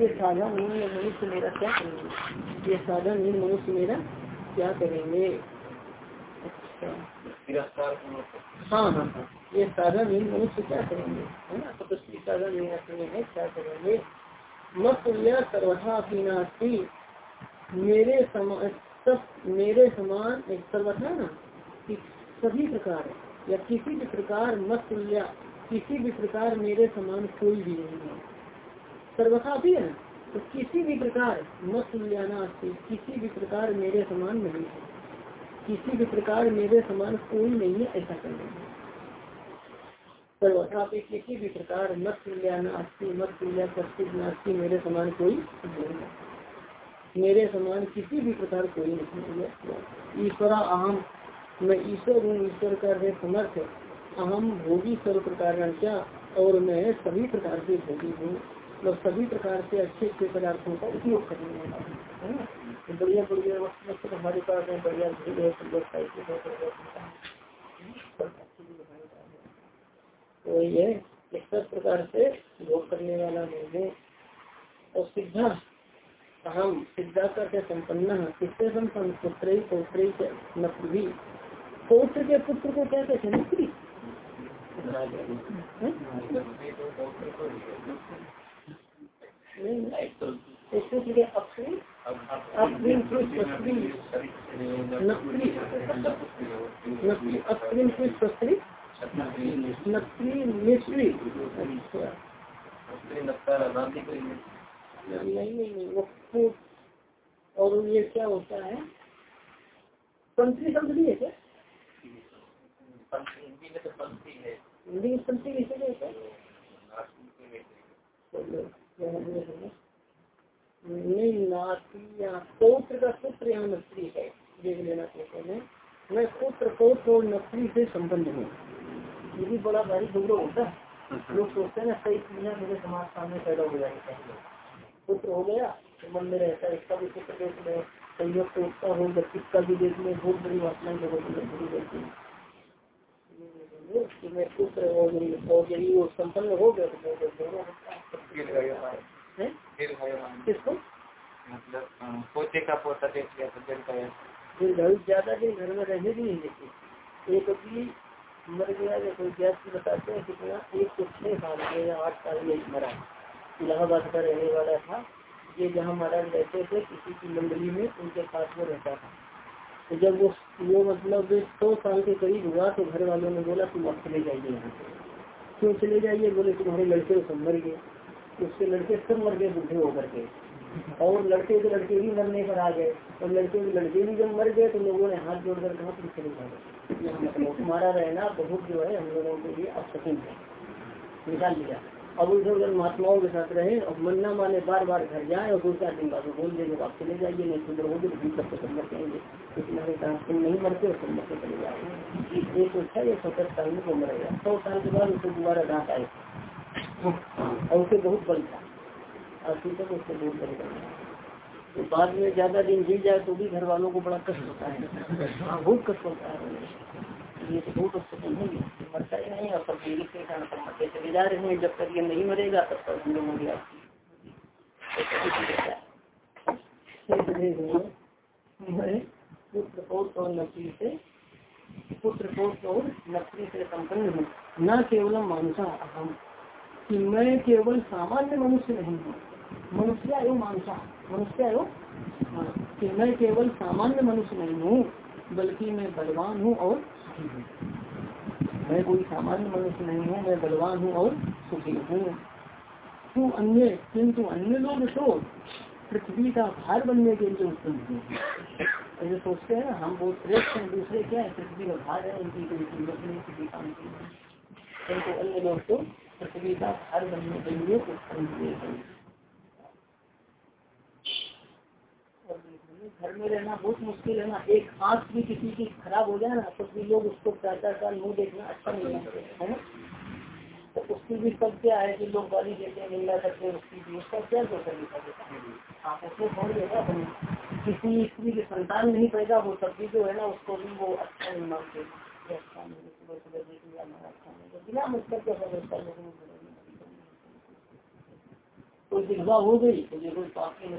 ये साधन मनुष्य मेरा क्या करेंगे? ये साधन मनुष्य मेरा क्या करेंगे? अच्छा। हाँ हाँ हाँ। ये साधन मनुष्य क्या करेंगे? है ना? तो साधन है क्या करेंगे? मत सर्वथा पीनास्ती मेरे समान मेरे समान सर्वथा ना सभी प्रकार या किसी भी प्रकार मत किसी भी प्रकार मेरे समान कोई भी नहीं है। सर्वथा भी है तो किसी भी प्रकार मत तुल्याना किसी भी प्रकार मेरे समान नहीं है। किसी भी प्रकार मेरे समान कोई नहीं है, ऐसा करना है। सर्वथा भी किसी भी प्रकार मत तुल्याना मत तुल्या प्रसिद्ध नास्ती मेरे समान कोई नहीं है। मेरे समान किसी भी प्रकार कोई नहीं है। ईश्वरा अहम मैं ईश्वर हूँ, ईश्वर का समर्थ अहम भोगी सर्व प्रकार क्या, और मैं सभी प्रकार से भोगी हूँ। मतलब सभी प्रकार से अच्छे अच्छे पदार्थों का उपयोग करने वाला है। बढ़िया बढ़िया वक्त हमारे पास है बढ़िया तो ये सब प्रकार से भोग करने वाला मैं हूँ। और सिद्धा अहम सिद्धा करके संपन्न, किससे संपन्न? पुत्र, पौत्र नपी पौत्र के पुत्र को कहते हैं नपी और ये क्या होता है पंथी शब्द भी है क्या हिंदी पंथी कैसे कहते पौत्र का यहाँ नत्री है देख लेना कहते हैं। मैं पुत्र, पौत्र और नत्री से संबंध हूँ। ये भी बड़ा भारी दुग्ध होता है। लोग सोचते हैं ना, सही चीज़ें मेरे समाज सामने पैदा हो जानी पुत्र हो गया तो मन में रहता है, इसका भी पुत्र देख ले। संयुक्त हो किसका भी देख ले, बहुत बड़ी वासनाएँ जगत में है पुत्र हो गई और यदि वो संपन्न हो गया तो दोनों किसको? मतलब पोते का पोता देख लिया तो दीर्घायु ज़्यादा दिन घर में रहने भी नहीं देती। एक अभी मर गया कोई गैस बताते हैं कितना एक सौ छह साल के या आठ साल में मरा। इलाहाबाद का रहने वाला था ये जहाँ महाराज रहते थे किसी की मंडली में उनके पास में रहता था। तो जब वो वो मतलब सौ साल के करीब हुआ तो घर वालों ने बोला, तुम अब चले जाइए यहाँ से। क्यों चले जाइए? बोले, तुम्हारे लड़के सब मर गए। उसके लड़के सब मर गए, बुढ़े होकर के। और लड़के के लड़के भी मरने पर आ गए। और लड़के के लड़के भी जब मर गए तो लोगों ने हाथ जोड़कर कहा, तुम चले जाओ। तुम्हारा रहना बहुत जो है हम लोगों के लिए अपसकिन है। निकाल लिया उधर महात्माओं के साथ रहे और मन्ना माने बार बार घर जाए और दो चार दिन बाद बोल देंगे आप चले जाइए, नहीं सुंदर होगी तो तक मर जाएँगे इसलिए कहा, तुम नहीं मरते तुम मरते चले जाओगे एक अच्छा ये सत्तर साल में वो मरेगा सौ साल के बाद उसको दोबारा डांट आए और उसे बहुत बल था। अभी तक उससे बहुत बल तो बाद में ज़्यादा दिन जी जाए तो भी घर वालों को बड़ा कष्ट होता हाँ। बहुत कष्ट होता है। ये तो बहुत अच्छा नहीं मरता ही नहीं और सब जीवित के कारण सब मरते चले जा रहे हैं। जब तक ये नहीं मरेगा, तब तक हम लोग गया पुत्र पौत्र और नकली से पुत्र पौत्र और नकली से संपन्न हूँ न केवल मानसा अहम कि मैं केवल सामान्य मनुष्य नहीं हूँ। मनुष्य आयो मानसा मनुष्य आयो कि मैं केवल सामान्य मनुष्य नहीं हूँ बल्कि मैं बलवान हूँ और मैं कोई सामान्य मनुष्य नहीं हूँ, मैं बलवान हूँ और सुखी हूँ। तू अन्य, किंतु अन्य लोग तो पृथ्वी का भार बनने के लिए उत्पन्न हुए ऐसे सोचते हैं हम बहुत श्रेष्ठ हैं, दूसरे क्या है? पृथ्वी का भार है, उनकी कोई कीमत नहीं, किसी काम की अन्य लोग तो पृथ्वी का भार बनने के लिए उत्पन्न हैं। घर में रहना बहुत मुश्किल है ना। एक आँख भी किसी की खराब हो जाए ना तो भी लोग उसको चार साल मुँह देखना अच्छा नहीं है तो उसकी भी सब क्या है कि लोग गाली देते हैं, निंदा करते हैं उसकी भी। उसका क्या जो कर उसमें बहुत देगा किसी स्त्री की संतान नहीं पैदा हो सकती जो है ना, उसको भी वो अच्छा नहीं मानते। मतलब के तो दिखवा हो। गई तो देखो पापी में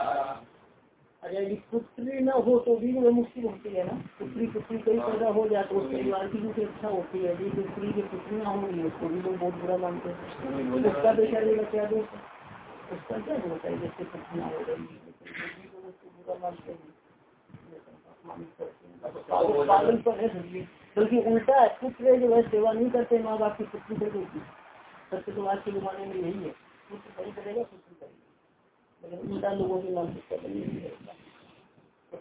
यदि पुत्री न हो तो भी वह मुश्किल होती है ना? पुत्री पुत्री कई पैदा हो जाए तो उस परिवार की भी अच्छा होती है यदि पुत्री की पुत्रियाँ होंगी उसको भी लोग बहुत बुरा मानते हैं। उसका बेचारेगा क्या दोष उसका क्या दोष है? जैसे पुत्रियाँ हो रही उसको बुरा मानते हैं। पालन पर है बल्कि उल्टा है, पुत्र जो है सेवा नहीं करते माँ बाप की पुत्री कर देती सत्य तो आज के जमाने में यही है। पुत्र नहीं करेगा, पुत्री करेगा। लेकिन उल्टा लोगों की मानसिकता बनी है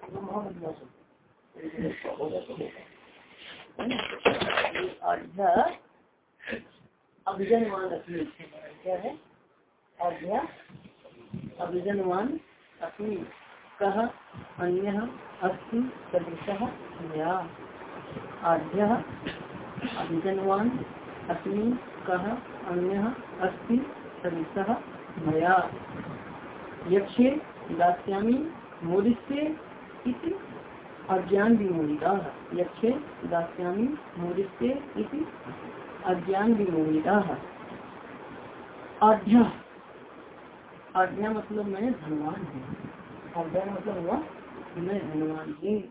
अभिजनवान अपनी क्या है? आज्ञा अभिजनवान अपनी कह अन्य अस्ति सदृश या आद्य अभिजनवान अस्मि कह अन्य अस्ति सदृश मया। यक्षे दास्यामी, मोदिष्य इति अज्ञान विमोहिता यक्षे दास्यामी मोदिष्य इति अज्ञान विमोहिता आध्या आज्ञा मतलब मैं धनवान हूँ। आज्ञा मतलब हुआ मैं धनवान हूँ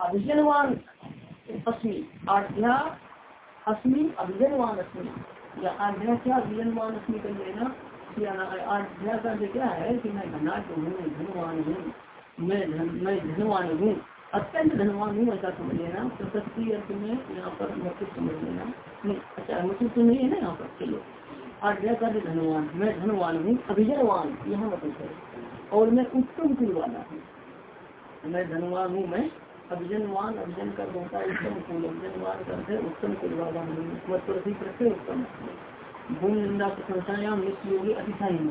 अभिजनवान अस्मि। आज्ञा अस्मि, अभिजनवान अस्मि। या आज्ञा क्या अभिजनवान अस्मि कर लेना आज्ञा का क्या है कि मैं धनाट हूँ धनवान हूँ। मैं धन मैं धनवान हूँ। अत्यंत धनवान हूँ, ऐसा समझ लेना। प्रशस्ति अर्थ में यहाँ पर मतलब समझ लेना। नहीं अच्छा मतलब तो नहीं है ना यहाँ पर? चलो। आज्ञा का धनवान, मैं धनवान हूँ, अभिजनवान, यहाँ मतलब है। और मैं उत्तम कुल वाला हूँ। मैं धनवान हूँ, मैं अभिजनवान, अभिजन कर होता है उत्तम कुल अभिजनवान करते उत्तम कुल वाला हूँ मतलब उत्तम भूमि, निंदा प्रशंसायाम नित्य योगी अतिशाही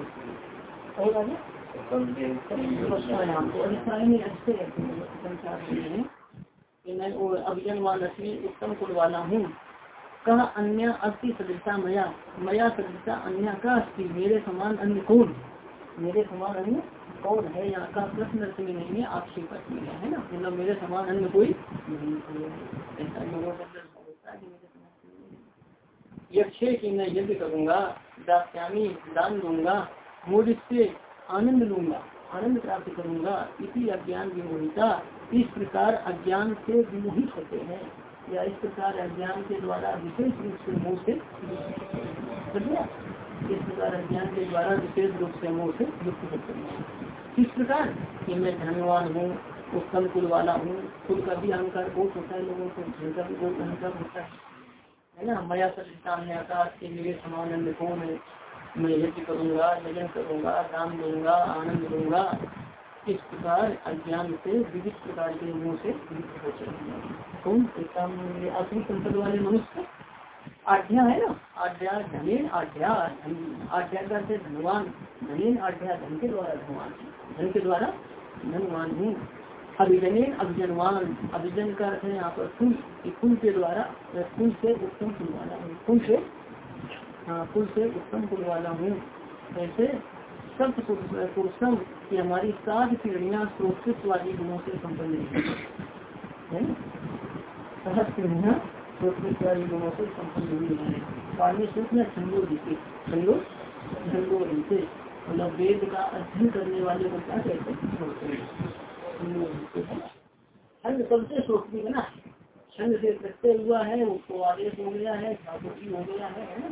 और आगे? अभिजनवान उत्तम कुल वाला हूँ कह, अन्य अस्थि सदृशा मया। मया सदृशा अन्य का अस्थि मेरे समान अन्य कौन? मेरे समान अन्य कौन है? यहाँ का प्रश्न अर्थ में नहीं है आक्षेप अर्थ में है ना? मतलब मेरे समान अन्य कोई नहीं ऐसा का यक्षे की मैं यज्ञ करूँगा, दास्यामी, दान दूँगा मूड से आनंद लूँगा, आनंद प्राप्त करूँगा, इसी अज्ञान विमोहिता इस प्रकार अज्ञान से विमोहित होते हैं, या इस प्रकार अज्ञान के द्वारा विशेष रूप से मोह से इस प्रकार अज्ञान के द्वारा विशेष रूप से मोह से युक्त होते हैं। इस प्रकार कि मैं धनवान हूँ उत्तम कुल वाला हूँ कुल का भी अहंकार बहुत होता है, लोगों को जिनका भी बहुत अहंकार होता है। है ना? मया सामने आकाश के मेरे समान कौन है? मैं यज्ञ करूँगा यजन करूँगा, दान दूँगा, आनंद दूँगा। इस प्रकार अज्ञान से, विविध प्रकार के मुँह से विविध हो वाले मनुष्य। आज्ञा है ना? आज्ञा धनेन आज्ञा आज्ञा करते धनवान। धनेन आज्ञा धन के द्वारा धनवान। धन के द्वारा धनवान हूँ। अभिजनेन अभिजनवान। अभिजन का अर्थ है यहाँ पर फूल फूल के द्वारा फूल से उत्तम फूल वाला। फूल से हाँ कुल से उत्तम कुल वाला हूँ। ऐसे सब पुरुषम की हमारी सात पीढ़ियाँ सुरक्षित वाली गुणों से संपन्न है। सुरक्षित वाली गुणों से हुई है। पानी सूख में मतलब वेद का अध्ययन करने वाले को क्या कहते हैं? सबसे सोचती है ना? छंद से प्रत्यय हुआ है उसको आदेश हो गया है ठाकुर हो गया है ना?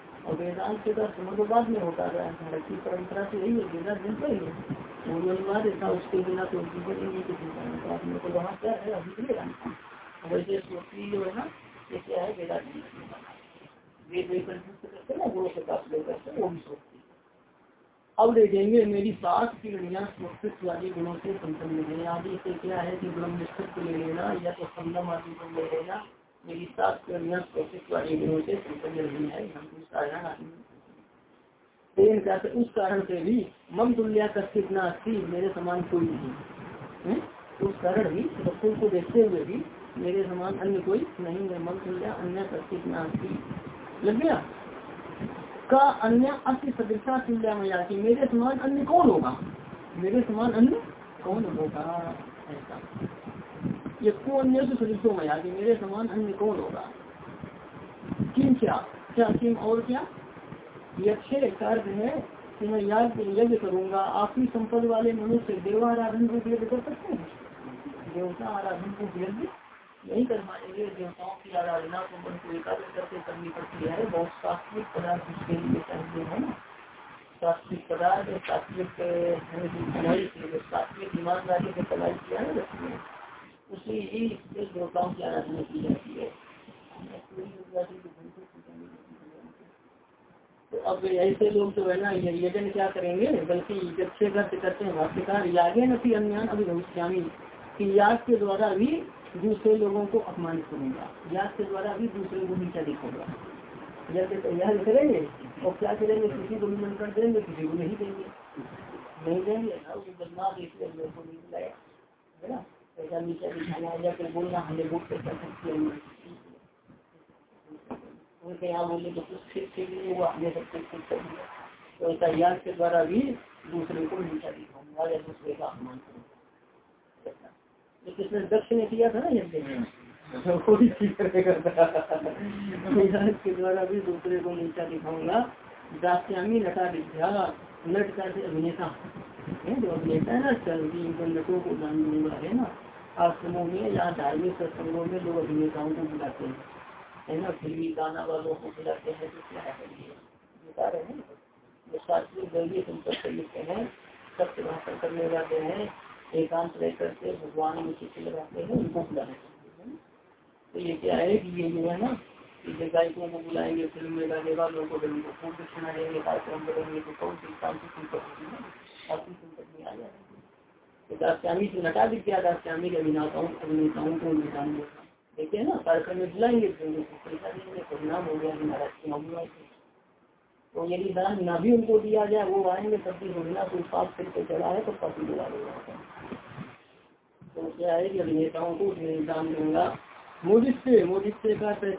और वेदांत के का समग्र बाद में होता रहा है भारत की परंपरा से यही है वेदांत जनता ही है। वो अनिवार्य था, उसके बिना तो जीवन ही नहीं किसी का तो आपने को वहाँ क्या है? अभी के लिए वैसे स्मृति जो है ना, ये क्या है? वेदांत वेद करते ना, गुरु से काफ करते, वो भी सोचती अब देखेंगे, मेरी सात की गणिया स्वस्तित्व वाली गुणों से संपन्न आदि से क्या है कि ब्रह्मनिष्ठत्व ले लेना या तो संगम आदि को ले लेना मेरी सात की गणिया स्वस्तित्व वाली गुणों संपन्न नहीं है, हम साधारण आदमी तेन का उस कारण से भी मम तुल्या कथित न अस्सी मेरे समान कोई नहीं। उस कारण भी सबको को देखते हुए भी मेरे समान अन्य कोई नहीं है, मम तुल्या अन्य कथित न अस्सी लग गया? का अन्य अति सदृशा तुल्या मया की मेरे समान अन्य कौन होगा? मेरे समान अन्य कौन होगा? ऐसा। ये को अन्य से सदृशो मया की मेरे समान अन्य कौन होगा? किम क्या? क्या किम और क्या? यक्षे कार्य है कि मैं याद यज्ञ करूँगा। आपकी संपद वाले मनुष्य देवाराधन को यज्ञ कर सकते हैं? देवता आराधन को यज्ञ यही कर पाएँगे। देवताओं की आराधना को मन को एकाग्र करके करनी पड़ती है। बहुत सात्विक पदार्थ उसके लिए चाहिए, है ना? सात्विक पदार्थ कलाई सात्विक ईमानदारी से कलाई किया है उसी ही देवताओं की आराधना की जाती है। तो अब ऐसे लोग जो है ना यजन क्या करेंगे? बल्कि जब से करते हैं भाष्यकार यागे नफी अन्य अभिभविष्यामी कि याद के द्वारा भी दूसरे लोगों को अपमानित करूँगा। याद के द्वारा भी दूसरे को नीचा दिखाऊँगा। जैसे याद करेंगे और क्या करेंगे? किसी को भी कर देंगे, किसी को नहीं देंगे। नहीं देंगे बदमाश इसलिए लोग को नहीं मिलाया है ना? दिखाना या फिर बोलना बुक कर सकते हैं उनके यहाँ बोले तो कुछ ठीक ठीक नहीं हुआ हमने सब कुछ ठीक कर दिया तो ऐसा याद के द्वारा भी दूसरे को नीचा दिखाऊँगा। या दूसरे का अपमान करूँगा किसने दक्ष ने किया था ना यज्ञ में के द्वारा भी दूसरे को नीचा दिखाऊँगा दास्यामी विद्या अभिनेता जो अभिनेता है ना, चल नटों को दान दूँगा, है ना? आश्रमों में या धार्मिक सत्संगों में लोग अभिनेताओं को बुलाते हैं। है ना? फिल्मी गाना वालों को बुलाते हैं तो क्या है बता रहे हैं? जो शास्त्रीय दैवीय संपर्क लिखते हैं सत्य भाषण करने जाते हैं, एकांत रह करके भगवान में चित्र लगाते हैं, उनको बुलाते हैं। तो ये क्या है कि ये जो है ना कि गायकों को बुलाएँगे फ़िल्म में गाने वालों को देंगे खूब दक्षिणा देंगे कार्यक्रम करेंगे तो कौन सी शांति संकट होगी ना? शांति संकट में आ जाएँगे। तो दास्यामी से दास्यामी के अभिनेताओं अभिनेताओं को निशान देखिए ना, कार्यक्रम में बुलाएँगे पैसा देंगे परिणाम हो गया तो यदि दान ना भी उनको दिया जाए, वो आएँगे, तब भी पाप चढ़ा है तो काफ़ी दिला देगा। तो क्या है कि अभिनेताओं को दान दूँगा मोदित्य मोदित्य का से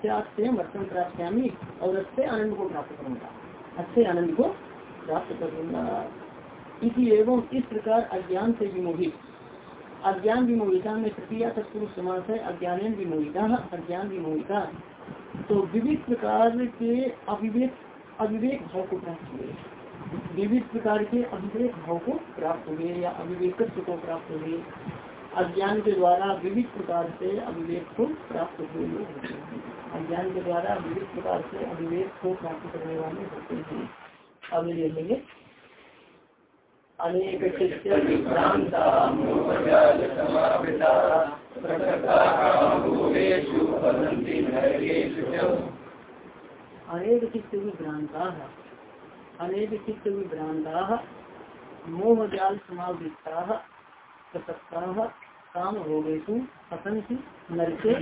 प्राप्त्यामी और अच्छे आनंद को प्राप्त करूँगा। अच्छे आनंद को प्राप्त करूँगा। इसी एवं इस प्रकार अज्ञान से विमोहित। अज्ञान विमोहिता में तृतीया तत्पुरुष समास है अज्ञान विमोहिता अज्ञान विमोहिता। तो विविध प्रकार के अविवेक अविवेक भाव को प्राप्त हुए। विविध प्रकार के अविवेक भाव को प्राप्त हुए या अविवेकत्व को प्राप्त हुए। अज्ञान के द्वारा विविध प्रकार से अविवेक को प्राप्त हुए अज्ञान के द्वारा विविध प्रकार से अविवेक को प्राप्त करने वाले होते हैं। अब लेंगे अनेक अनेक चित्त विभ्रांता अनेक चित्त विभ्रांता मोह जाल समावृत्ता प्रसक्ता काम भोगेशु असंख्य नरके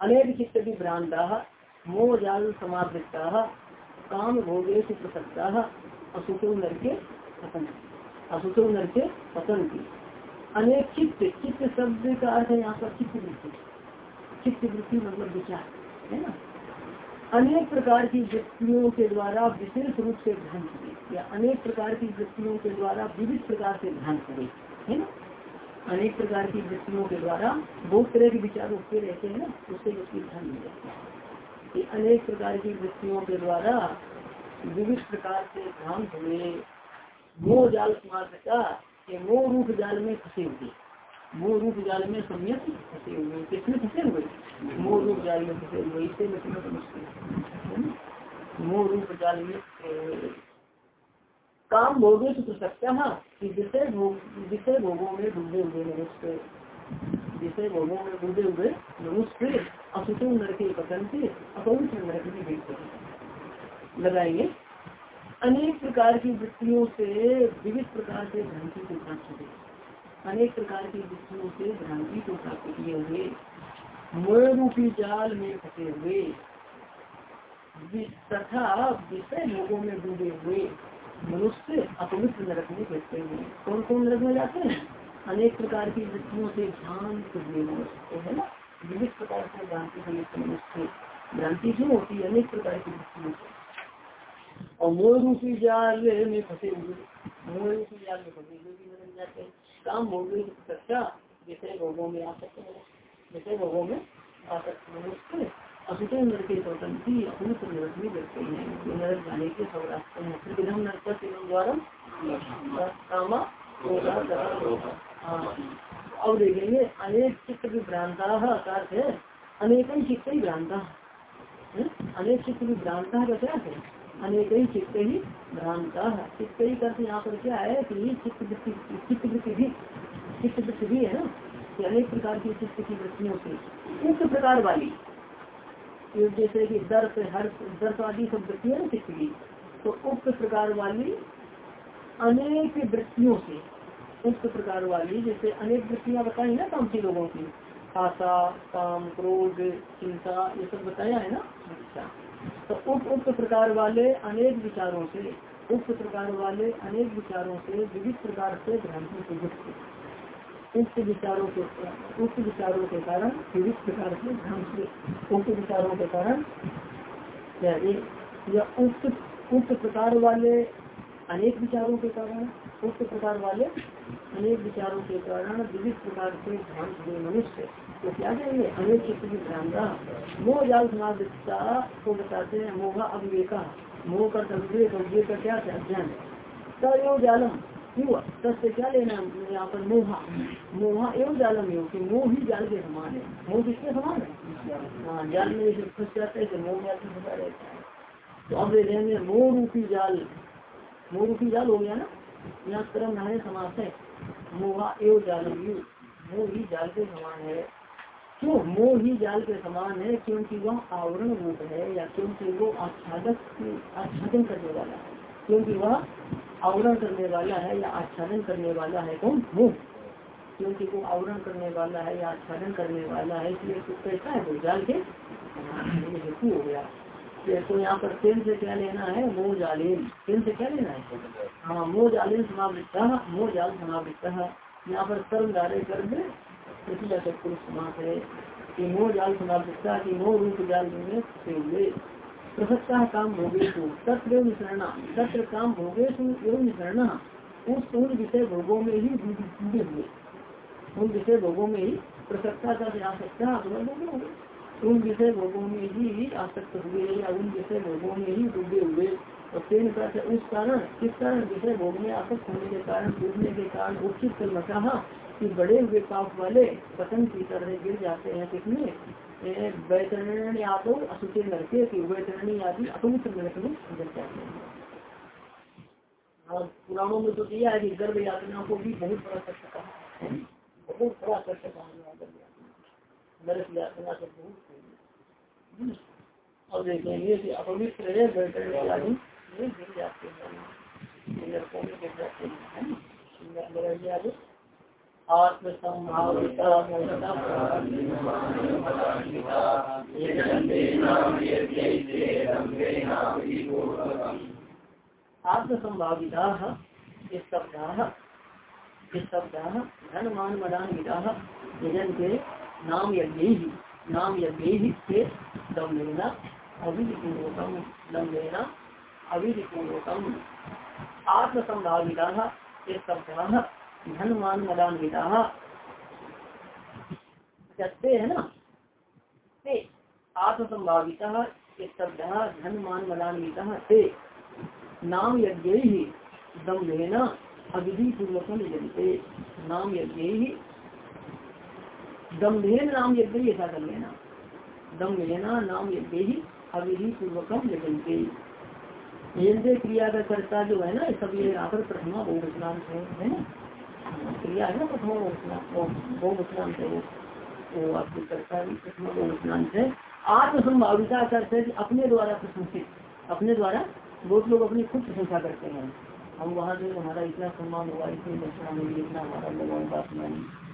अनेक चित्त विभ्रांता मोह जाल समावृत्ता काम भोगेशु प्रसक्ता असुचो नर के पतन असुचो नर के पतन की। अनेक चित्त चित्त शब्द का अर्थ है यहाँ पर चित्त वृत्ति। चित्त वृत्ति मतलब विचार, है ना? अनेक प्रकार की वृत्तियों के द्वारा विशेष रूप से ध्यान करे या अनेक प्रकार की वृत्तियों के द्वारा विविध प्रकार से ध्यान करे है ना? अनेक प्रकार की वृत्तियों के द्वारा बहुत तरह के विचार उठते रहते हैं ना, उससे व्यक्ति ध्यान मिल जाता है अनेक प्रकार की वृत्तियों के द्वारा विविध प्रकार से ध्यान हुए। मोह जाल समाज का मोह रूप जाल में फंसे हुए। मोह रूप जाल में सम्यक फंसे हुए। किसमें फंसे हुए? मोह रूप जाल में फंसे हुए। इससे मिटना तो मुश्किल है। मोह रूप जाल में काम भोगे तो सकता है। कि जिसे भोग विषय भोगों में डूबे हुए मनुष्य, जिसे भोगों में डूबे हुए मनुष्य असुचो नरके पतन से अपवित्र नरक में गिरते लगाएँगे। अनेक प्रकार की वृत्तियों से, विविध प्रकार से भ्रांति को प्राप्त हुए अनेक प्रकार की वृत्तियों से भ्रांति को प्राप्त किए हुए मोह रूपी जाल में फंसे हुए तथा विषय भोगों में डूबे हुए मनुष्य अपवित्र नरक में गिरते हैं कौन कौन नरक में जाते हैं? अनेक प्रकार की वृत्तियों से भ्रांत हुए मनुष्य है ना? विविध प्रकार से भ्रांति से मनुष्य भ्रांति क्यों होती है? अनेक प्रकार की वृत्तियों से। और मोह रूपी जाल में फंसे हुए मोह रूपी जाल में फंसे हुए भी नरक जाते हैं। काम भोगे सच्चा विषय भोगों में आ सकते हैं विषय भोगों में आ सकते मनुष्य असुचन नर के स्वतंत्र नरक में हैं। नरक जाने के सब रास्ते हैं। नरक द्वारा कामा हाँ। अब देखेंगे अनेक चित्त विभ्रांता अर्थ है। अनेक ही चित्त ही भ्रांता? अनेक चित्त विभ्रांता का क्या है। अनेक ही चित्त ही, भ्रांता चित्त ही करते यहाँ पर क्या है कि चित्त वृत्ति भी, चित्त वृत्ति भी है ना, कि अनेक प्रकार की चित्त की वृत्तियों से उक्त प्रकार वाली जैसे कि दर्द हर दर्द आदि सब वृत्ति है ना चित्त की तो उक्त प्रकार वाली अनेक वृत्तियों से, उक्त प्रकार वाली जैसे अनेक वृत्तियाँ बताई ना कामती लोगों की, आशा, काम, क्रोध, चिंता, ये सब बताया है ना? अच्छा। तो उक्त उक्त प्रकार वाले अनेक विचारों से उक्त प्रकार वाले अनेक विचारों से, विविध प्रकार से भ्रांति से युक्त उक्त विचारों के उक्त विचारों के कारण विविध प्रकार से भ्रांति उक्त विचारों के कारण या उक्त उक्त प्रकार वाले अनेक विचारों के कारण उक्त प्रकार वाले अनेक विचारों के कारण विविध प्रकार से भ्रांत हुए मनुष्य तो क्या कहेंगे अनेक चित्त की भ्रांता, मोह जाल समावृत्ता को बताते हैं। मोहा अविवेका मोह का और का क्या अध्ययन तय जालम क्यों तस्य क्या लेना यहाँ पर मोहा। मोहा एवं जालम योग कि मोह ही जाल के समान है। मोह किसके समान है? हाँ जाल में जैसे फंस जाते हैं तो मोह जाल से फंसा रहता है। तो अब ले लेंगे मोह रूपी जाल, मोह रूपी जाल हो गया ना? यहाँ क्रम समास है। मोहा मोह ही जाल के समान है। क्यों? मोह ही जाल के समान है क्योंकि वह आवरण रूप है या क्योंकि वो आच्छादक आच्छादन करने वाला है। क्योंकि वह आवरण करने वाला है या आच्छादन करने वाला है कौन? मोह। क्योंकि वो आवरण करने वाला है या आच्छादन करने वाला है, इसलिए कैसा है वो जाल के हेतु हो गया। तो यहाँ पर तेल से क्या लेना है? मोह जालीन तेल से क्या लेना है? हाँ मोह जालीन समावृत्ता मोह जाल समावृत्ता यहाँ पर कर्म डाले कर दे, इसलिए समास है कि मोह जाल समावृत्ता की मोह रूप जाल हुए प्रसक्ता काम भोगेशु तत्र विसरणा तत्र काम भोगेशु एवं विसरणा उस उन विषय भोगों में ही हुए। उन विषय भोगों में ही प्रसक्ता का लोगे उन विषय भोगों में ही आसक्त हुए या उन विषय भोगों में ही डूबे हुए, और तेन का उस कारण, किस कारण विषय भोग में आसक्त होने के कारण, डूबने के कारण उचित कल चाहा कि बड़े हुए पाप वाले पतन की तरह गिर जाते हैं किसमें वैतरणी आदो असुचित नरके की, वैतरणी आदि अपवित्र नरक में गिर जाते हैं। और पुराणों में तो दिया है कि गर्भ यातना को भी बहुत बड़ा कष्ट कहा बहुत बड़ा कष्ट कहा नरक यातना से बहुत देखेंगे कि अपवित्र है। में गिर जाते हैं में गिर जाते हैं। आत्मसंभाविता शब्दा शब्दा धन मान मदान विदा यजन के नाम यज्ञ ही नाम यज्ञ ही से दम्भेना अविधिपूर्वकम दम्भेना अविधिपूर्वकम। आत्मसंभाविता शब्दा धन मान मदान विदा है ना? आत्मसंभाविता शब्द धन मान ते। नाम यज्ञ ही दम्भेन अविधि नाम यज्ञ ही दम्भेन नाम यज्ञ ऐसा कर लेना दम्भेना नाम यज्ञ ही अविधि पूर्वकम यजनते यज्ञ क्रिया का कर्ता जो है ना सब ये पर प्रथमा बहुवचनांत है है ना? क्रिया है ना प्रथमा बहुवचनांत है वो। वो आपको कर्ता भी प्रथमा बहुवचनांत है। आत्मसंभाविता करते हैं अपने द्वारा प्रशंसित। अपने द्वारा बहुत लोग अपनी खुद प्रशंसा करते हैं। हम वहाँ जो हमारा इतना सम्मान हुआ, इतनी दक्षिणा मिली, इतना हमारा भगवान बात मानी।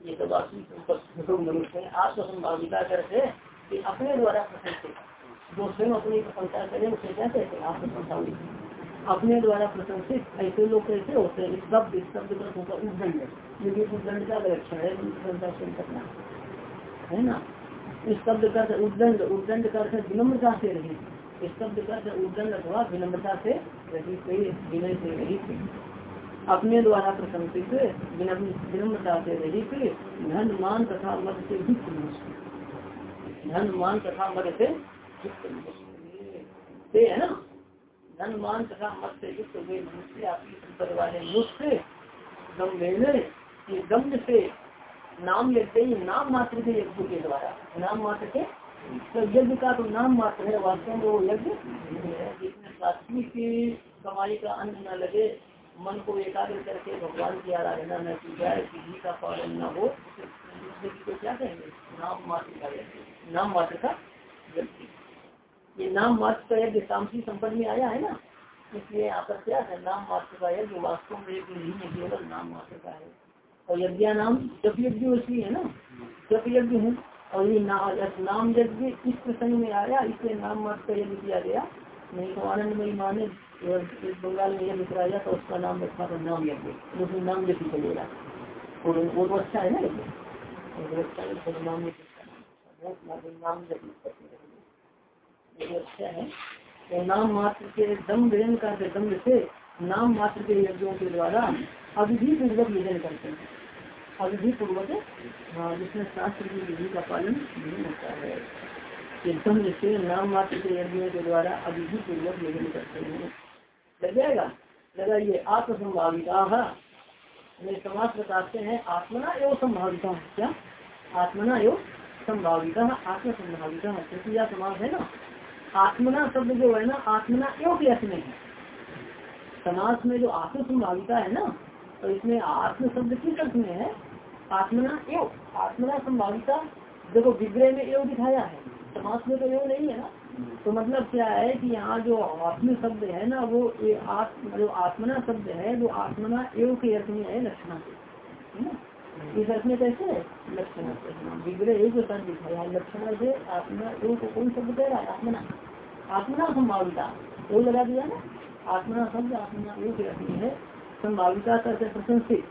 ये तो है करते कि अपने द्वारा प्रशंसित अपनी करे उसे क्या कहते हैं अपने द्वारा प्रशंसित ऐसे लोग कैसे होते हैं शब्द शब्द का होगा उद्दंड यदि उद्दंड का लक्षण है प्रशंसा करना है ना इस शब्द का उद्दंड उद्दंड का विनम्रता से रहित अपने द्वारा प्रशंसित विनम्रता से रहित धन, मान तथा मत से युक्त धन, मान तथा मत से युक्त है ना? धन, मान तथा मत से युक्त हुए मनुष्य, आपकी संपद वाले मनुष्य, गम गम्य से नाम यज्ञ नाम मात्र के यज्ञ के द्वारा। नाम मात्र के तो यज्ञ का तो नाम मात्र है वास्तव में वो यज्ञ। प्राथमिक कमाई का अन्न न लगे, मन को एकाग्र करके भगवान की आराधना न की जाए विधि का पालन न हो। तो क्या कहेंगे? नाम मात्र का यज्ञ। नाम मात्र का यज्ञ। ये नाम मात्र का यज्ञ तामसी संपन्न में आया है ना? इसलिए यहाँ पर क्या है? नाम मात्र का यज्ञ वास्तव में एक नहीं है, केवल नाम मात्र का है। और यज्ञ नाम जब यज्ञ उसकी है ना? जब यज्ञ है। और ये ना, नाम यज्ञ इस प्रसंग में आया इसलिए नाम मात्र का यज्ञ किया गया नहीं तो आनंदमयी माने बंगाल में यज्ञ कराया तो उसका नाम रखा था नाम यज्ञ। उसमें नाम यज्ञ चलेगा और वो तो अच्छा है ना यज्ञ? अच्छा नाम यज्ञ अच्छा है। तो नाम मात्र के दम विजन का दम से नाम मात्र के यज्ञों के द्वारा अविधि पूर्वक विजन करते हैं। अविधि पूर्वक हाँ। जिसमें शास्त्र की विधि का पालन नहीं होता है। एकदम जैसे नाम मात्र के यज्ञों के द्वारा अविधि पूर्वक विजन करते हैं। लग जाएगा? लगाइए, आत्मसंभाविता। समाज बताते हैं, आत्मना एवं संभाविता। क्या? आत्मना एवं संभाविता आत्म संभाविता तृतीया समाज है ना। आत्मना शब्द जो है ना, आत्मना एवं के अर्थ में है समाज में जो आत्म संभाविता है ना तो इसमें आत्म शब्द किस अर्थ में है। आत्मना एव आत्मना संभाविता, देखो विग्रह में एव दिखाया है समाज में तो एव नहीं है ना? तो मतलब क्या है कि यहाँ जो आत्म शब्द है ना, वो ये आत्म जो आत्मना शब्द है, वो आत्मना एव के अर्थ में है लक्षणा है इस अर्थ में कैसे लक्षणा विग्रह एक शब्द दिखाया लक्षणा से आत्मा एव को कौन शब्द कह रहा है? आत्मना। आत्मना संभाविता एव लगा दिया ना? आत्मना शब्द आत्मना एव के अर्थ में है, संभाविता करके प्रशंसित।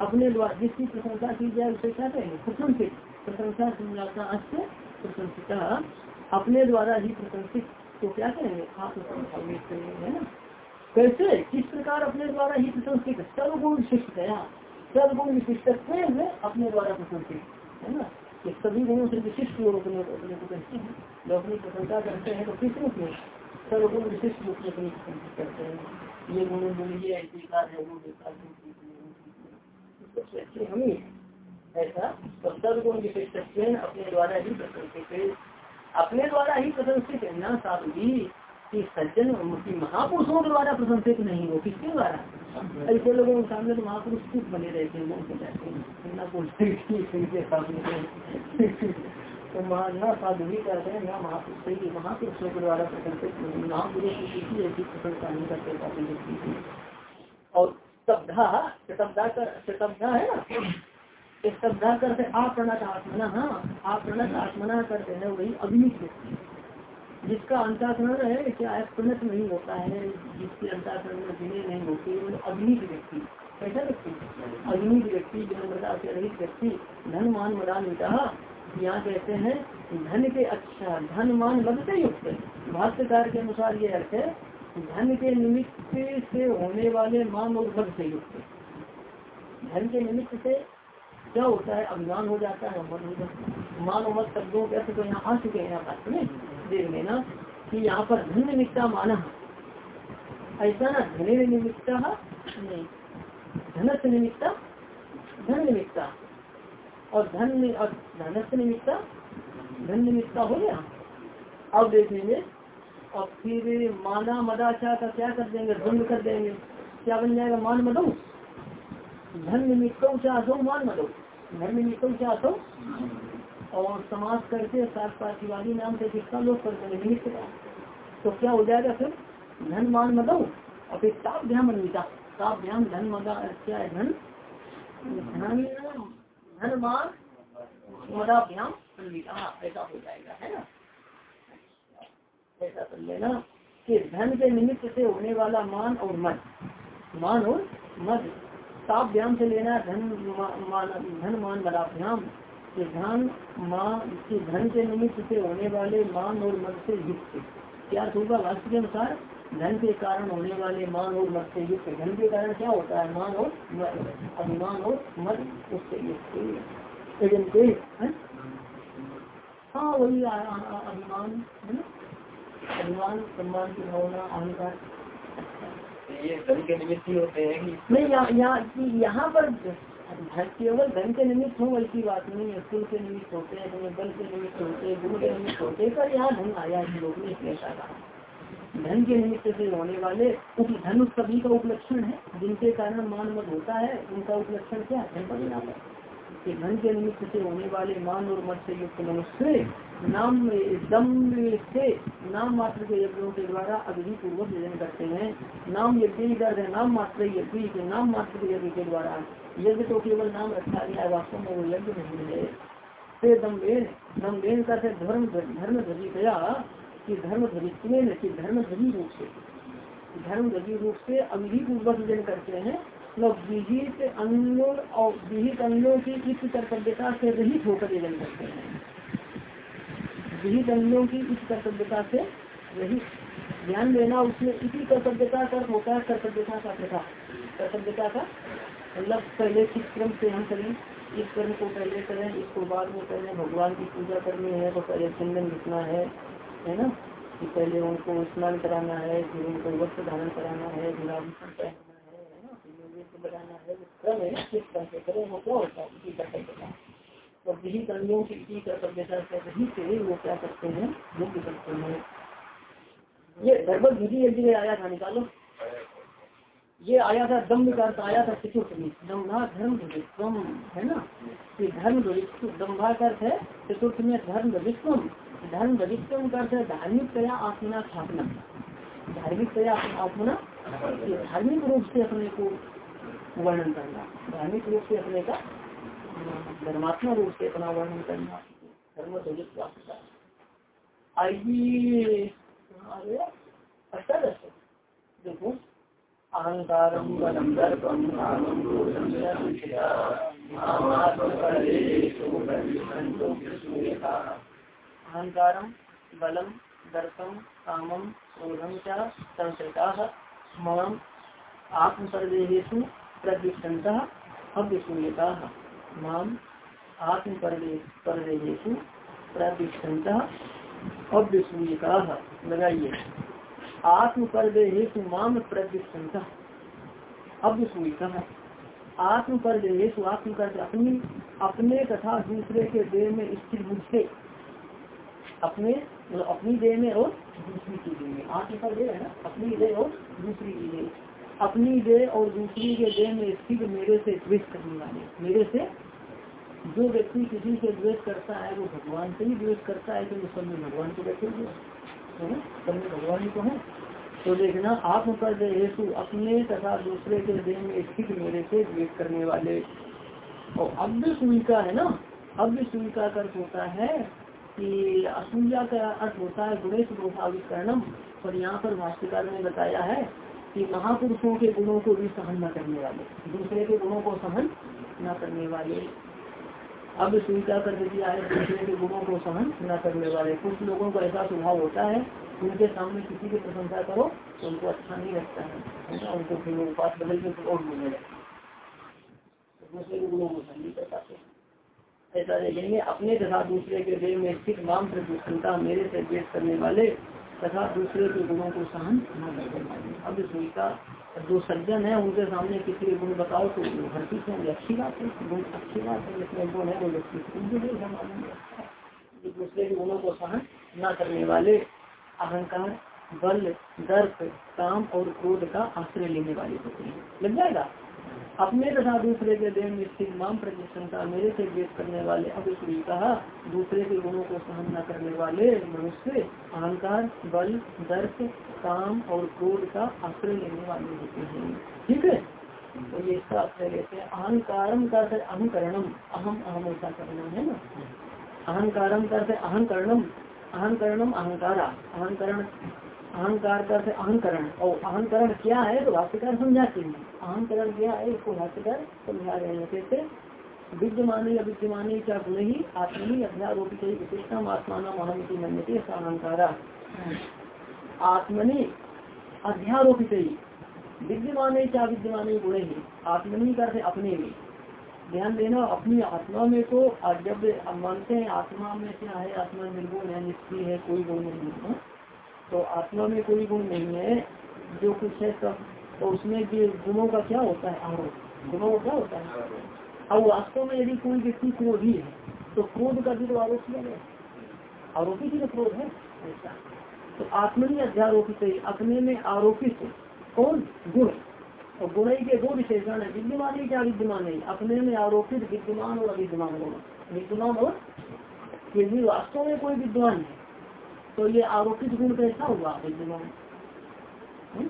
अपने द्वारा जिसकी प्रशंसा की जाए, उसे क्या कहेंगे? प्रशंसित। प्रशंसा संजाता अच्छे प्रशंसिता। अपने द्वारा ही प्रशंसित को क्या कहेंगे? आप है ना? कैसे? किस प्रकार अपने द्वारा ही प्रशंसित? सर्वगुण विशिष्ट गया सर्वगुण विशिष्ट अपने द्वारा प्रशंसित, है ना? कि सभी गुणों से विशिष्ट लोग अपने अपने को कहते हैं। जो अपनी प्रशंसा करते हैं तो किस रूप में? सर्वगुण विशिष्ट रूप में अपनी प्रशंसा करते हैं। ये गुण ये ऐसी वो हम ही ऐसा सर्वगुण अपने द्वारा ही प्रशंसित अपने द्वारा ही है न साधु जी कि सज्जन महापुरुषों के द्वारा प्रशंसित नहीं हो किसके द्वारा ऐसे लोगों के सामने तो महापुरुष खुद बने रहते हैं वो कहते हैं तो न साधु कहते हैं महापुरुष महापुरुषों के द्वारा प्रशंसित नहीं महापुरुष किसी ऐसी नहीं करते और शब्दा कर शब्दा है ना? शब्दा करते आत्मना हाँ आत्मना करते हैं वही व्यक्ति जिसका अंताकरण है क्या प्रणत नहीं होता है, जिसके अंताकरण में विनय नहीं होती है वो अग्नित व्यक्ति, कैसा व्यक्ति? अग्नित व्यक्ति विनम्रता से रहित व्यक्ति धन मान मदान यहाँ कहते हैं, धन के अच्छा धन मान मद से युक्त भाष्यकार के अनुसार ये अर्थ है धन के निमित्त से होने वाले मान और मद से युक्त धन के निमित्त से क्या होता है? अभिमान हो जाता है मद हो जाता मान और मद शब्दों के अर्थ तो यहाँ आ चुके हैं भाष्य में देख लेना कि यहाँ पर धन निमित्ता माना। ऐसा ना, धन निमित्ता नहीं। धनस्य निमित्ता, धन निमित्ता। और धन और निमित्ता, धन निमित्ता हो गया। अब देखेंगे और फिर माना मदाचा का क्या कर देंगे? द्वंद कर देंगे। क्या बन जाएगा? मान मदो। धन निमित्तों चाहो मान मदो। धन निमित्तों चाहो और समाज करके सात पाठीवादी नाम से किसका लोग करते हैं, निमित्त का। तो क्या हो जाएगा फिर? धन मान मदो। और फिर ताप ध्यान अन्विता ताप ध्यान, धन मदा, क्या है धन? धन धन मान मदाभ्याम अन्विता ऐसा हो जाएगा, है ना? ऐसा कर लेना कि धन के निमित्त से होने वाला मान और मद। मान और मद। व्याम से लेना धन मान धन मान मदाभ्याम कि धन मान कि धन के निमित्त से होने वाले मान और मद से युक्त। क्या होगा वास्तव के अनुसार? धन के कारण होने वाले मान और मत से युक्त। धन के कारण क्या होता है? मान और अभिमान और मत उससे युक्त हाँ वही अभिमान, है अभिमान सम्मान की भावना अहंकार ये धन के निमित्त ही होते हैं कि नहीं यहाँ यहाँ पर केवल धन के निमित्त हो बल्कि बात नहीं है। कुल के निमित्त होते हैं तुम्हें बल के निमित्त होते हैं गुण के निमित्त होते हैं पर यहाँ धन आया है लोग ने इसलिए ऐसा कहा। धन के निमित्त से होने वाले उप धन सभी का उपलक्षण है। जिनके कारण मान मत होता है उनका उपलक्षण क्या धन परिणाम है। कि धन के निमित्त से होने वाले मान और मत से युक्त मनुष्य नाम दम से नाम मात्र के यज्ञों के द्वारा अग्नि पूर्वक यजन करते हैं। नाम यज्ञ दर्द है, नाम मात्र यज्ञ के नाम मात्र के यज्ञ के द्वारा। यज्ञ तो केवल नाम रखा गया है, वास्तव में वो यज्ञ नहीं है। फिर दमवेन दमवेन का धर्म धर्म ध्वजी गया कि धर्म ध्वजित्व धर्म ध्वजी रूप से, धर्म ध्वजी रूप से अग्नि पूर्वक यजन करते हैं। मतलब विहित अंगों और विहित अंगों की इस कर्तव्यता से रहित होकर यजन करते हैं। विहित अंगों की इस कर्तव्यता से रहित। ध्यान देना उसमें इसी कर्तव्यता का होता है, कर्तव्यता का प्रथा। कर्तव्यता का मतलब पहले किस क्रम से हम करें? इस कर्म को पहले करें, इसको बाद में करें। भगवान की पूजा करनी है तो पहले चंदन लिखना है है ना? कि पहले उनको स्नान कराना है, फिर उनको वस्त्र धारण कराना है, फिर आभूषण पहनना है है ना है क्रम है किस क्रम से वो क्या होता है और यही कर्मियों की, इसी से रही से वो क्या करते हैं करते हैं। ये धर्म आया था, निकालो। ये आया था दम्भ का आया था दम्भा धर्म ध्वजित्वम है ना? ये धर्म दम्भा का अर्थ है, चतुर्थ में धर्म धर्म ध्वजित्वम का अर्थ है, धार्मिक आत्मना स्थापना। धार्मिक आत्मना धार्मिक रूप से अपने को वर्णन करना। धार्मिक रूप से अपने का धर्मात्मा रूप से अपना वर्णन करना, धर्म ध्वजित्व आइए अष्टादश देखो अहंकारम बलम दर्पम अहंकारम बलम दर्पम कामम क्रोधम मम आत्मसर्वेशु प्रदिष्टंत अव्यसूयता माम आत्मपर्वेशु प्रदिष्टंत अव्यसूयता लगाइए। आत्म पर माम अव्यसूयता आत्म आत्म कर अपनी, अपने तथा दूसरे के देह में स्थिर मुझसे अपने मतलब अपनी देह में और दूसरी की देह में। आत्म पर देह है ना? अपनी देह और दूसरी देह। अपनी देह और दूसरी के देह में स्थित मेरे से द्वेष करने वाले मेरे से जो व्यक्ति किसी से द्वेष करता है, वो भगवान से ही द्वेष करता है क्योंकि सब में भगवान को बैठे हुए सब में भगवान ही तो है। तो देखना आत्म पर हेतु अपने तथा दूसरे के देह में स्थित मेरे से द्वेष करने वाले। और अव्य सुविका है ना? अव्य सुविका का अर्थ होता है कि असूया का अर्थ होता है गुणेश दोषाविकरणम और यहाँ पर भाष्यकार ने बताया है कि महापुरुषों के गुणों को भी सहन न करने वाले, दूसरे के गुणों को सहन न करने वाले। अब स्वीकार कर दिया है, दूसरे के गुणों को सहन न करने वाले। कुछ लोगों का ऐसा स्वभाव होता है, उनके सामने किसी की प्रशंसा करो तो उनको अच्छा नहीं लगता है उनको फिर उपास बदल के और बोलने लगता दूसरे के गुणों को सहन नहीं कर पाते। ऐसा देखेंगे अपने तथा दूसरे के देह में स्थित माम प्रदूषणता मेरे से द्वेष करने वाले तथा दूसरे के गुणों को सहन न अब स्वीकार जो सज्जन है, उनके सामने किसी गुण बताओ तो चीज़ में अच्छी बात है, गुण अच्छी बात है, जिसमें गुण है, वो व्यक्ति दूसरे के गुणों को सहन न करने वाले, अहंकार, बल, दर्प, काम और क्रोध का आश्रय लेने वाले होते हैं। लग जाएगा? अपने तथा दूसरे के देह में स्थित माम प्रदर्शनता मेरे से वेद करने वाले इसलिए कहा दूसरे के गुणों को सहन न करने वाले मनुष्य अहंकार, बल दर्प काम और क्रोध का आश्रय लेने वाले होते हैं। ठीक है? तो ये इसका आश्रय लेते हैं। अहंकारम का अहंकरणम। अहम अहम ऐसा करना है ना? अहंकारम करते अहंकरणम। अहंकरणम अहंकारा। अहंकरण अहंकार करते अहंकरण। और अहंकरण क्या है तो भाष्यकार समझाते हैं। अहंकरण क्या है, इसको भाष्यकार समझा रहे हैं। कैसे विद्यमानी, अविद्यमानी क्या गुण ही आत्मनी अध्यारोपित विशिष्टम आत्मान अहमिति मन्यते अहंकारा आत्मनि अध्यारोपित विद्यमान क्या विद्यमान गुण ही आत्मनि करते अपने में। ध्यान देना, अपनी आत्मा में तो जब मानते हैं, आत्मा में क्या है? आत्मा निर्गुण है, निष्क्रिय है, कोई गुण नहीं है। तो आत्मा में कोई गुण नहीं है, जो कुछ है सब। तो उसमें भी गुणों का क्या होता है? आरोप। गुणों का क्या होता है? अब वास्तव में यदि कोई व्यक्ति क्रोधी है तो क्रोध का भी तो आरोप किया गया। आरोपित ही तो क्रोध है। ऐसा। तो आत्मनि अध्यारोपित है। अपने में आरोपित कौन? गुण। और गुण के दो विशेषण है। विद्यमान ही क्या विद्यमान नहीं अपने में आरोपित विद्यमान और अविद्यमान गुण विद्यमान और यदि वास्तव में कोई विद्वान है। तो ये आरोपित गुण कैसा हुआ विद्यमान। हम्म?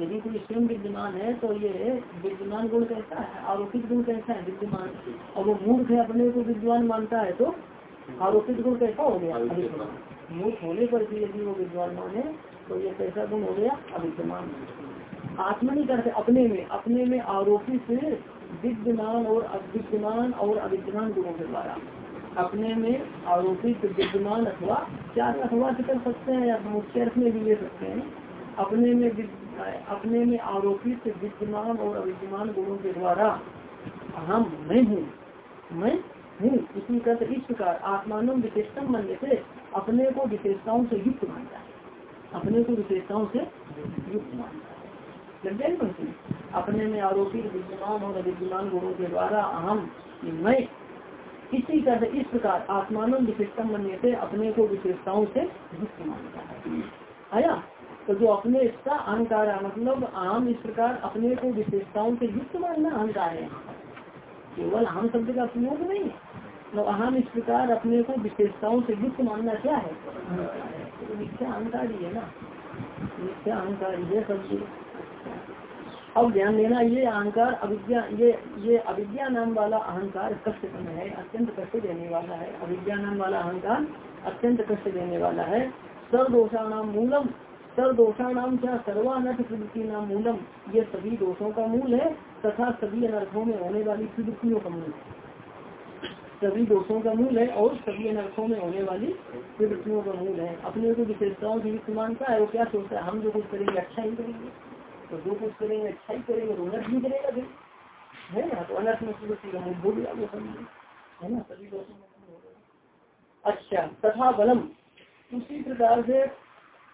यदि कोई स्वयं विद्यमान है तो ये विद्यमान गुण कैसा है आरोपित गुण कैसा है विद्यमान। और वो मूर्ख है अपने को विद्वान मानता है तो आरोपित गुण कैसा हो गया? मूर्ख होने पर भी यदि वो विद्वान माने तो ये कैसा गुण हो गया? अविद्यमान। आत्मनि करते अपने में अपने में आरोपित विद्यमान और अविद्यमान और अविद्यमान गुणों के द्वारा। अपने में आरोपित विद्यमान अथवा चार अथवा से कर सकते हैं या मुख्य अर्थ में भी ले सकते हैं। अपने में अपने में आरोपित विद्यमान और अविद्यमान गुणों के द्वारा हम मैं हूँ मैं हूँ, इसी करते इस प्रकार आत्मान विशेषतम बनने से अपने को विशेषताओं से युक्त मानता है। अपने को विशेषताओं से युक्त मानता है। अपने में आरोपित विद्यमान और अविद्यमान गुणों के द्वारा अहम मैं इसी तरह इस प्रकार आत्मान विशेषता बनने से अपने को विशेषताओं से युक्त मानता है। आया तो जो अपने इसका अहंकार है मतलब आम इस प्रकार अपने को विशेषताओं से युक्त मानना अहंकार है। केवल अहम शब्द का प्रयोग नहीं। तो अहम इस प्रकार अपने को विशेषताओं से युक्त मानना क्या है? अहंकार ही है ना मिथ्या अहंकार ही है सब अब ध्यान देना ये अहंकार अविद्या, ये ये अविद्या नाम वाला अहंकार कष्ट है, अत्यंत कष्ट देने वाला है। अविद्या नाम वाला अहंकार अत्यंत कष्ट देने वाला है। सर्वदोषाणाम मूलम, सर्वदोषाणाम क्या सर्वानर्थ प्रवृत्ति नाम मूलम, ये सभी दोषों का मूल है तथा सभी अनर्थों में होने वाली प्रवृत्तियों का मूल सभी दोषों का मूल है और सभी अनर्थों में होने वाली प्रवृत्तियों का मूल है। अपने को विशेषताओं की मानता है, वो क्या सोचता है? हम जो कुछ करेंगे अच्छा ही करेंगे। तो जो कुछ करेंगे अच्छा ही करेंगे तो अनर्थ भी करेगा फिर। है ना? तो अनर्थ में सुरक्षी का मुख भूल गया। है ना? सभी अच्छा तथा बलम। उसी प्रकार से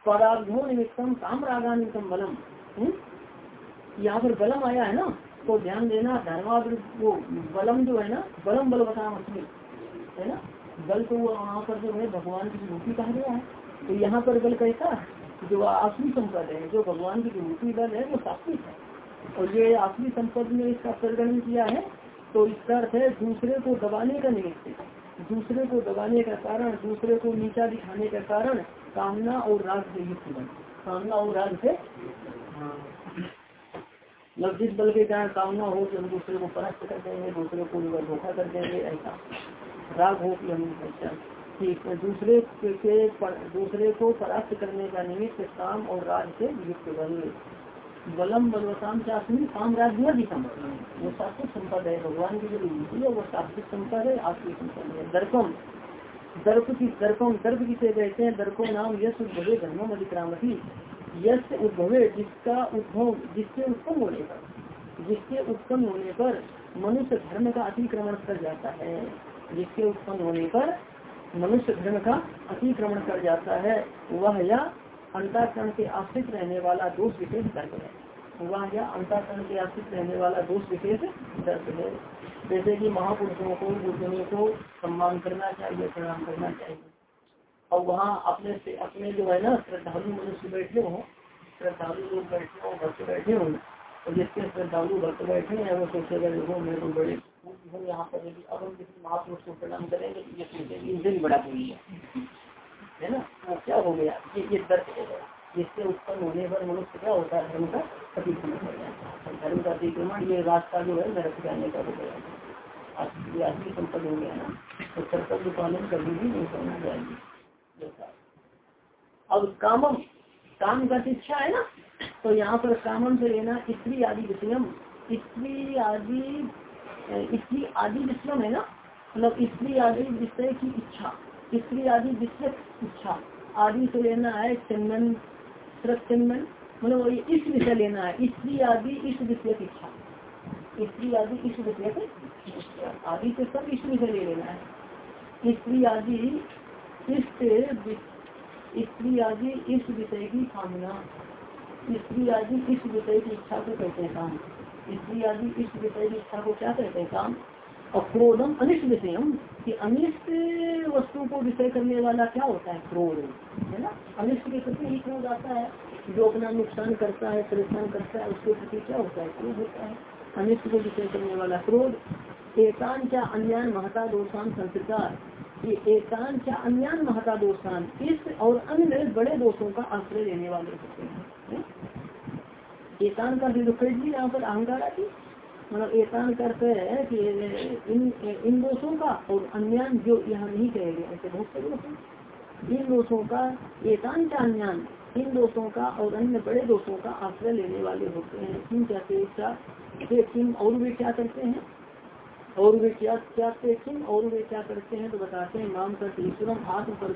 पराधो निमित्तम, काम रागा निमित्तम बलम। हम्म? यहाँ पर बलम आया है ना? तो ध्यान देना धर्माद वो बलम जो है ना, बलम बल बता मछली है ना? बल तो वहाँ पर जो है, भगवान की विभूति कहा गया है। तो यहाँ पर बल कैसा? जो आसमी संपद है, जो भगवान की विभूति बल है, वो सात्विक है। और ये आसमी संपद में इसका प्रकरण किया है तो इसका अर्थ है दूसरे को दबाने का निमित्त दूसरे को दबाने का कारण, दूसरे को नीचा दिखाने का कारण कामना और राग से युक्त बन कामना और राग से लब्जित बल के कारण कामना हो कि हम दूसरे को परास्त कर देंगे, दूसरे को धोखा कर देंगे, ऐसा। राग हो कि हम ठीक है, दूसरे के दूसरे को परास्त करने का निमित्त काम और राज से युक्त बल बलम बलवताम चाशमी काम राज्य अधिकम वो सात्विक संपद है भगवान की जो विभूति है, वो सात्विक संपद है आपकी संपद है दर्पम, दर्प की, दर्पम, दर्प किसे कहते हैं? दर्पो नाम यश उद्भवे धर्मम अधिक्रामती। यश उद्भवे जिसका उद्भव जिसके उत्पन्न होने पर जिसके उत्पन्न होने पर मनुष्य धर्म का अतिक्रमण कर जाता है। जिसके उत्पन्न होने पर मनुष्य धर्म का अतिक्रमण कर जाता है, वह या अंताकरण के आश्रित रहने वाला दोष विशेष दर्द है। वह या अंताकरण के आश्रित रहने वाला दोष विशेष दर्द है। जैसे कि महापुरुषों को बुज़ुर्गों को सम्मान करना चाहिए, प्रणाम करना चाहिए। और वहाँ अपने से, अपने जो है ना, श्रद्धालु मनुष्य बैठे हो, श्रद्धालु लोग बैठे हो, भक्त बैठे हो, और जिसके श्रद्धालु भक्त बैठे हैं, वो सोचेगा, देखो मेरे को बड़े यहाँ पर अब हम किसी महापुरुष को प्रणाम करेंगे तो बड़ा है। है ना? क्या हो गया? ये ये दर्द जिससे उत्पन्न होने पर मनुष्य क्या होता है? धर्म का अतिक्रमण हो जाता है धर्म का अतिक्रमण, ये रास्ता जो है, नरक जाने का हो गया। संपन्न हो गया ना तो पालन कभी भी नहीं करना जाएगी अब कामम, काम का शिक्षा है ना तो यहाँ पर कामम से लेना, स्त्री आदि विषयम। स्त्री आदि स्त्री आदि विषयम है ना मतलब स्त्री आदि विषय की इच्छा स्त्री आदि विषय इच्छा, आदि से लेना है चिन्मन चिन्मन मतलब इस विषय लेना है स्त्री आदि इस विषय की इच्छा। स्त्री आदि इस विषय आदि से सब इस विषय ले लेना है। स्त्री आदि स्त्री आदि इस विषय की कामना। स्त्री आदि इस विषय की इच्छा को कहते हैं स्त्री आदि इस विषय इच्छा को क्या कहते हैं काम? और अनिष्ट विषय कि अनिष्ट वस्तु को विषय करने वाला क्या होता है? क्रोध, है ना? अनिष्ट के प्रति ही क्रोध आता है, जो अपना नुकसान करता है, परेशान करता है, उसके प्रति क्या होता है? क्रोध होता है। अनिष्ट को विषय करने वाला क्रोध। एकान क्या अन्यान महता दोषान संस्कार? ये एकान क्या अन्यान महता दोषान? इस और अन्य बड़े दोषों का आश्रय लेने वाले होते हैं एकान का विलोपेट भी यहाँ पर अहंकार आती मतलब एकान करते है कि इन इन दोषों का और अन्यान जो यहाँ नहीं कहे गए, ऐसे बहुत से दोष हैं। इन दोषों का एकान का अन्यान, इन दोषों का और अन्य बड़े दोषों का आश्रय लेने वाले होते हैं। किन कहते किन और वे क्या करते हैं? और वे क्या क्या किन और वे क्या करते हैं? तो बताते हैं नाम करते ईश्वरम आत्म पर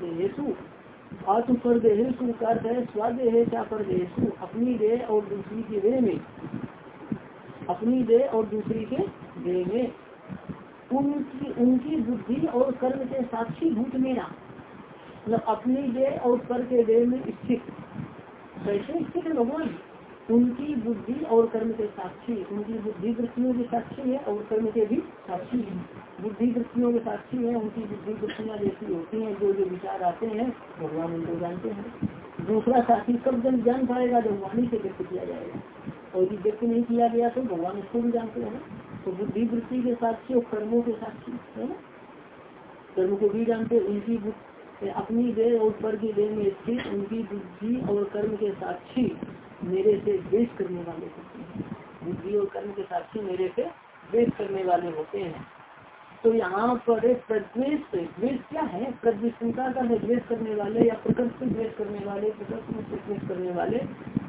आत्म पर देहेशु का अर्थ है स्वादेह क्या पर देहेशु अपनी देह और दूसरी के देह में। अपनी देह और दूसरी के देह में। उनकी उनकी बुद्धि और कर्म के साक्षी भूत मेरा मतलब अपनी देह और कर के देह में स्थित। कैसे स्थित है भगवान? उनकी बुद्धि और कर्म के साक्षी, उनकी बुद्धि वृत्तियों के साक्षी है और कर्म के भी साक्षी है। बुद्धि वृत्तियों के साक्षी है, उनकी बुद्धि वृत्तियाँ जैसी होती हैं, जो जो विचार आते हैं, भगवान उनको जानते हैं। दूसरा साथी कब जन जान पाएगा, जब वाणी से व्यक्त किया जाएगा। और यदि व्यक्त नहीं किया गया तो भगवान उसको भी जानते हैं। तो बुद्धि वृत्ति के साक्षी और कर्मों के साक्षी, है ना? कर्म को भी जानते, उनकी अपनी देह और पर की देह में स्थित, उनकी बुद्धि और कर्म के साक्षी। मेरे से द्वेष करने वाले होते हैं। बुद्धि और कर्म के साक्षी मेरे से द्वेष करने वाले होते हैं। तो यहाँ पर प्रद्वेश द्वेष क्या है? प्रद्वेशता का निर्देश करने वाले या प्रकृति से द्वेष करने वाले, प्रकृति से द्वेष करने वाले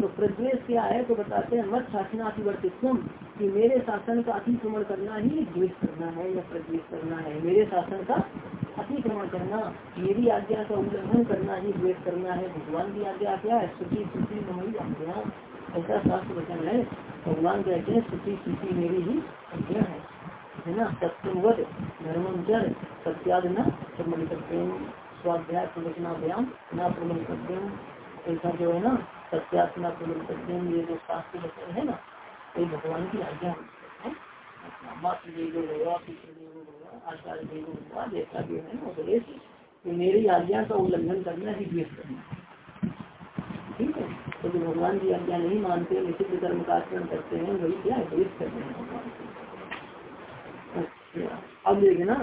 तो प्रद्वेश क्या है? तो बताते हैं, मत शासनातिवर्तित्व कि मेरे शासन का अतिक्रमण करना ही द्वेष करना है या प्रद्वेश करना है। मेरे शासन का अतिक्रमण करना मेरी आज्ञा का उल्लंघन करना ही, द्वेष करना है। भगवान की आज्ञा क्या है? सुखी सुखी मई आज्ञा। ऐसा शास्त्र वचन है। भगवान कहते हैं, सुखी सुखी मेरी ही आज्ञा है। है ना? सत्यवत धर्मम चर, सत्याद न प्रमणिकर्तव्यम स्वाध्याय प्रवचनाभ्याम न प्रमणिकर्तव्यम ऐसा जो है ना सत्यात्मा प्रमणिकर्तव्यम ये जो शास्त्र वचन है ना, ये भगवान की आज्ञा है। उपदेश मेरी आज्ञा का उल्लंघन करना ही द्वेष करना ठीक है तो जो भगवान की आज्ञा नहीं मानते निषिद्ध कर्म का आचरण करते हैं वही क्या है द्वेष करते हैं भगवान अच्छा अब देखना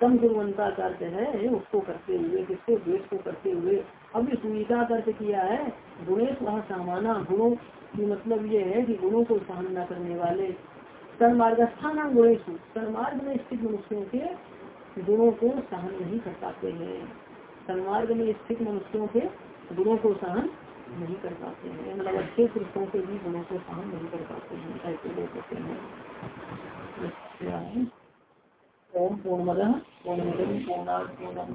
तम गुणवंता करते है उसको करते हुए किसको द्वेष को करते हुए अब इस सुविधा करते किया है गुणेश वहाँ सामाना गुणों की मतलब ये है कि गुणों को सहन न करने वाले सन्मार्गस्थान गुणेश सन्मार्ग में स्थित मनुष्यों के गुणों को सहन नहीं कर पाते हैं। सन्मार्ग में स्थित मनुष्यों के गुणों को सहन नहीं कर पाते हैं। मतलब अच्छे पुरुषों के भी गुणों को सहन नहीं कर पाते हैं, ऐसे लोग होते हैं। ओम पूर्णमद पूर्णमद पूर्णा पूर्णम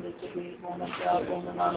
पूर्णम